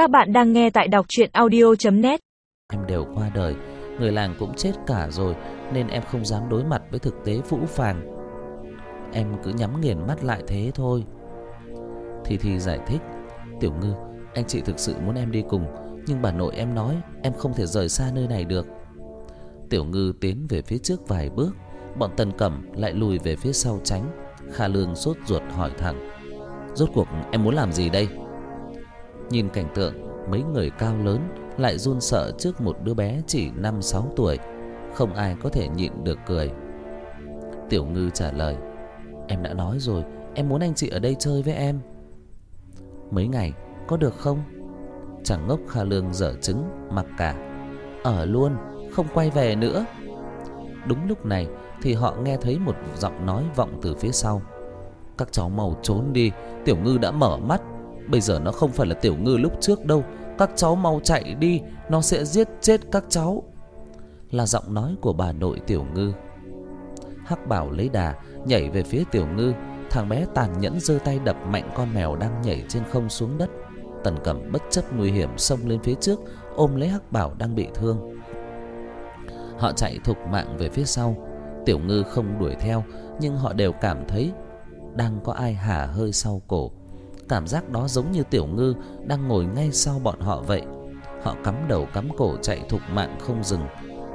Các bạn đang nghe tại đọc chuyện audio.net Em đều qua đời, người làng cũng chết cả rồi nên em không dám đối mặt với thực tế phũ phàng. Em cứ nhắm nghiền mắt lại thế thôi. Thì thì giải thích, Tiểu Ngư, anh chị thực sự muốn em đi cùng, nhưng bà nội em nói em không thể rời xa nơi này được. Tiểu Ngư tiến về phía trước vài bước, bọn Tần Cẩm lại lùi về phía sau tránh. Kha Lương sốt ruột hỏi thẳng: "Rốt cuộc em muốn làm gì đây?" Nhìn cảnh tượng mấy người cao lớn lại run sợ trước một đứa bé chỉ 5-6 tuổi, không ai có thể nhịn được cười. Tiểu Ngư trả lời: "Em đã nói rồi, em muốn anh chị ở đây chơi với em." "Mấy ngày có được không?" Chẳng ngốc Kha Lương dở trứng mặc cả. "Ở luôn, không quay về nữa." Đúng lúc này thì họ nghe thấy một giọng nói vọng từ phía sau. "Các cháu mau trốn đi, Tiểu Ngư đã mở mắt, bây giờ nó không phải là Tiểu Ngư lúc trước đâu, các cháu mau chạy đi, nó sẽ giết chết các cháu." Là giọng nói của bà nội Tiểu Ngư. Hắc Bảo lấy đà nhảy về phía Tiểu Ngư, thằng bé tàn nhẫn giơ tay đập mạnh con mèo đang nhảy trên không xuống đất. Tần Cẩm bất chấp nguy hiểm xông lên phía trước, ôm lấy Hắc Bảo đang bị thương. Họ chạy thục mạng về phía sau. Tiểu Ngư không đuổi theo, nhưng họ đều cảm thấy đang có ai hả hơi sau cổ. Cảm giác đó giống như Tiểu Ngư đang ngồi ngay sau bọn họ vậy. Họ cắm đầu cắm cổ chạy thục mạng không dừng.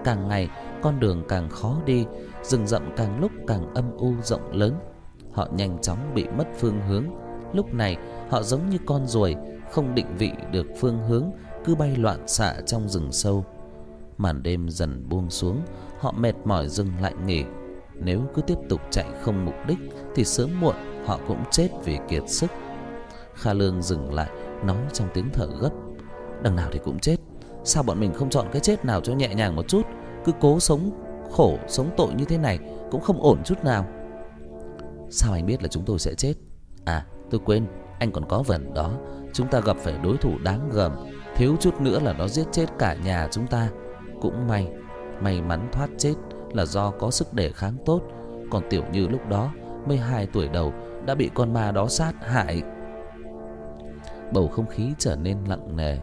Càng ngày con đường càng khó đi, rừng rậm càng lúc càng âm u rộng lớn. Họ nhanh chóng bị mất phương hướng. Lúc này, họ giống như con ruồi không định vị được phương hướng, cứ bay loạn xạ trong rừng sâu. Màn đêm dần buông xuống, họ mệt mỏi dừng lại nghỉ. Nếu cứ tiếp tục chạy không mục đích thì sớm muộn họ cũng chết vì kiệt sức. Kha Lương dừng lại, nói trong tiếng thở gấp. Đằng nào thì cũng chết, sao bọn mình không chọn cái chết nào cho nhẹ nhàng một chút, cứ cố sống khổ, sống tội như thế này cũng không ổn chút nào. Sao anh biết là chúng tôi sẽ chết? À, tôi quên, anh còn có vần đó, chúng ta gặp phải đối thủ đáng gờm, thiếu chút nữa là nó giết chết cả nhà chúng ta. Cũng may, may mắn thoát chết là do có sức đề kháng tốt, còn Tiểu Như lúc đó mới 2 tuổi đầu đã bị con ma đó sát hại. Bầu không khí trở nên lặng nề.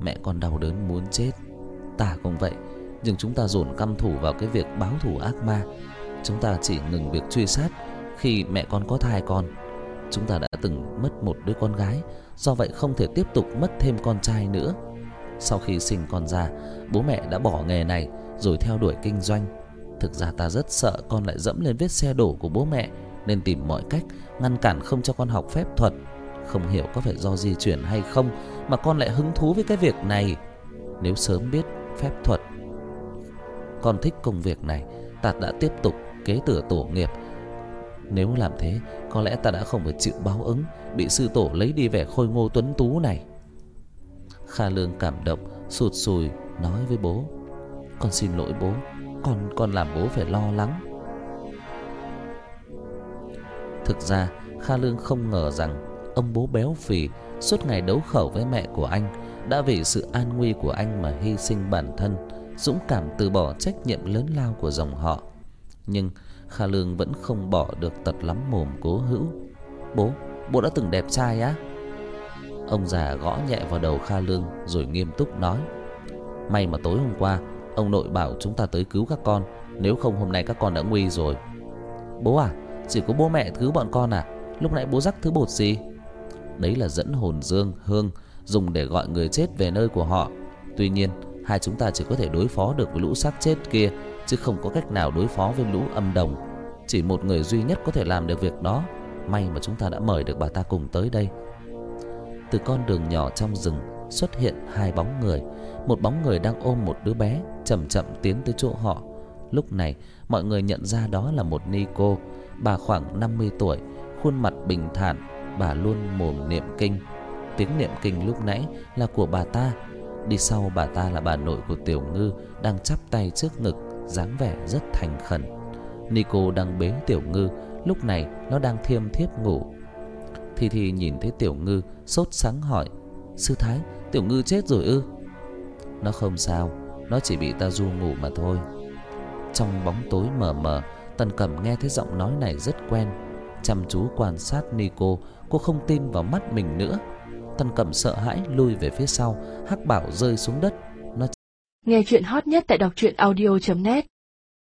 Mẹ con đau đớn muốn chết, ta cũng vậy, nhưng chúng ta dồn căm thủ vào cái việc báo thù ác ma. Chúng ta chỉ ngừng việc truy sát khi mẹ con có thai con. Chúng ta đã từng mất một đứa con gái, do vậy không thể tiếp tục mất thêm con trai nữa. Sau khi sinh con ra, bố mẹ đã bỏ nghề này rồi theo đuổi kinh doanh. Thực ra ta rất sợ con lại dẫm lên vết xe đổ của bố mẹ nên tìm mọi cách ngăn cản không cho con học phép thuật. Không hiểu có phải do di chuyển hay không mà con lại hứng thú với cái việc này. Nếu sớm biết phép thuật, con thích công việc này, tạt đã tiếp tục kế thừa tổ nghiệp. Nếu làm thế, có lẽ ta đã không phải chịu báo ứng bị sư tổ lấy đi vẻ khôi ngô tuấn tú này. Kha Lương cảm động, sụt sùi nói với bố: "Con xin lỗi bố, con con làm bố phải lo lắng." Thực ra, Kha Lương không ngờ rằng ông bố béo phì suốt ngày đấu khẩu với mẹ của anh đã vì sự an nguy của anh mà hy sinh bản thân, dũng cảm từ bỏ trách nhiệm lớn lao của dòng họ. Nhưng Kha Lương vẫn không bỏ được tật lắm mồm cố hữu. "Bố, bố đã từng đẹp trai á?" Ông già gõ nhẹ vào đầu Kha Lương rồi nghiêm túc nói: "May mà tối hôm qua ông nội bảo chúng ta tới cứu các con, nếu không hôm nay các con đã nguy rồi." "Bố à, chỉ có bố mẹ cứu bọn con à? Lúc nãy bố rắc thứ bột gì?" Đấy là dẫn hồn dương hương dùng để gọi người chết về nơi của họ. Tuy nhiên, hai chúng ta chỉ có thể đối phó được với lũ xác chết kia chứ không có cách nào đối phó với lũ âm đồng. Chỉ một người duy nhất có thể làm được việc đó. May mà chúng ta đã mời được bà ta cùng tới đây. Từ con đường nhỏ trong rừng xuất hiện hai bóng người, một bóng người đang ôm một đứa bé chậm chậm tiến tới chỗ họ. Lúc này, mọi người nhận ra đó là một ni cô, bà khoảng 50 tuổi, khuôn mặt bình thản, bà luôn mồm niệm kinh. Tiếng niệm kinh lúc nãy là của bà ta, đi sau bà ta là bà nội của Tiểu Ngư đang chắp tay trước ngực, dáng vẻ rất thành khẩn. Nico đang bế Tiểu Ngư, lúc này nó đang thiêm thiếp ngủ. Thi Thi nhìn thấy Tiểu Ngư, sốt sáng hỏi: "Sư thái, Tiểu Ngư chết rồi ư?" "Nó không sao, nó chỉ bị ta du ngủ mà thôi." Trong bóng tối mờ mờ, Tần Cẩm nghe thấy giọng nói này rất quen, chăm chú quan sát Nico, cô không tin vào mắt mình nữa. Tân Cẩm sợ hãi lùi về phía sau, Hắc Bảo rơi xuống đất. Nó Nghe chuyện hot nhất tại đọc truyện audio.net